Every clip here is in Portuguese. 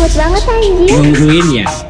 Imut banget anjir. Nungguin ya.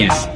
Noticias.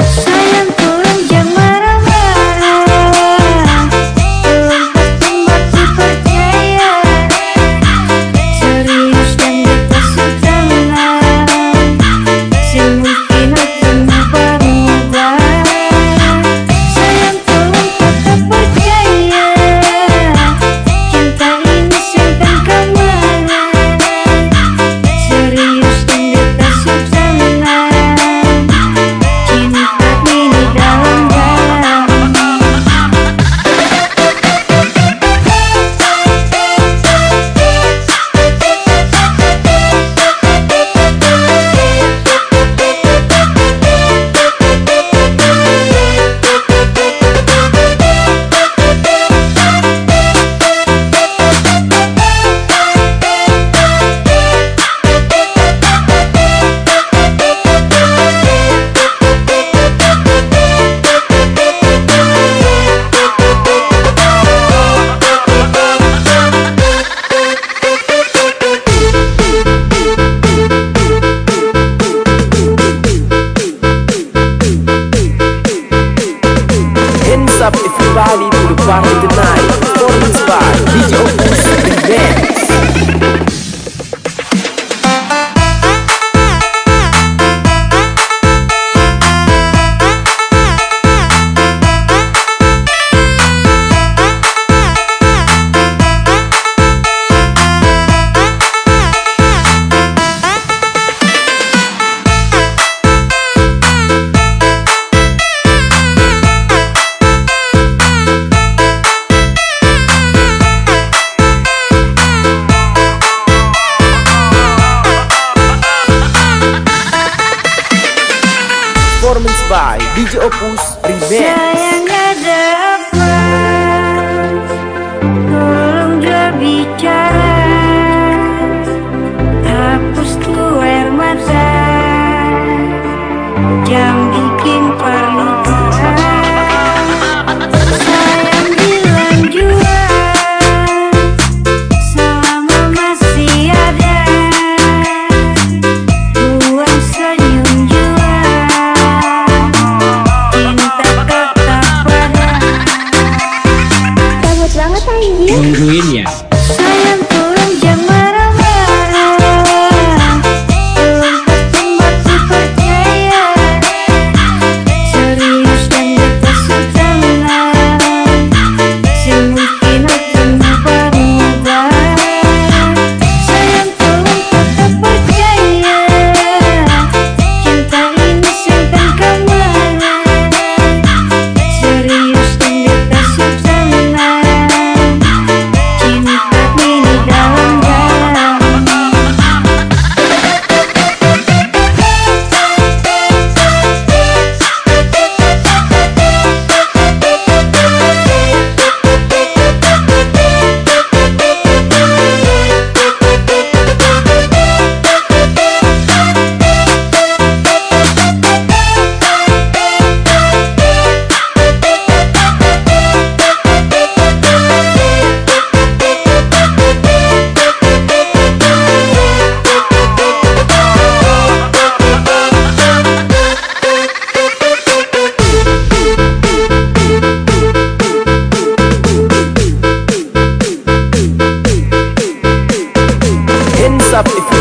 opus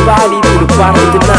body to the body. the.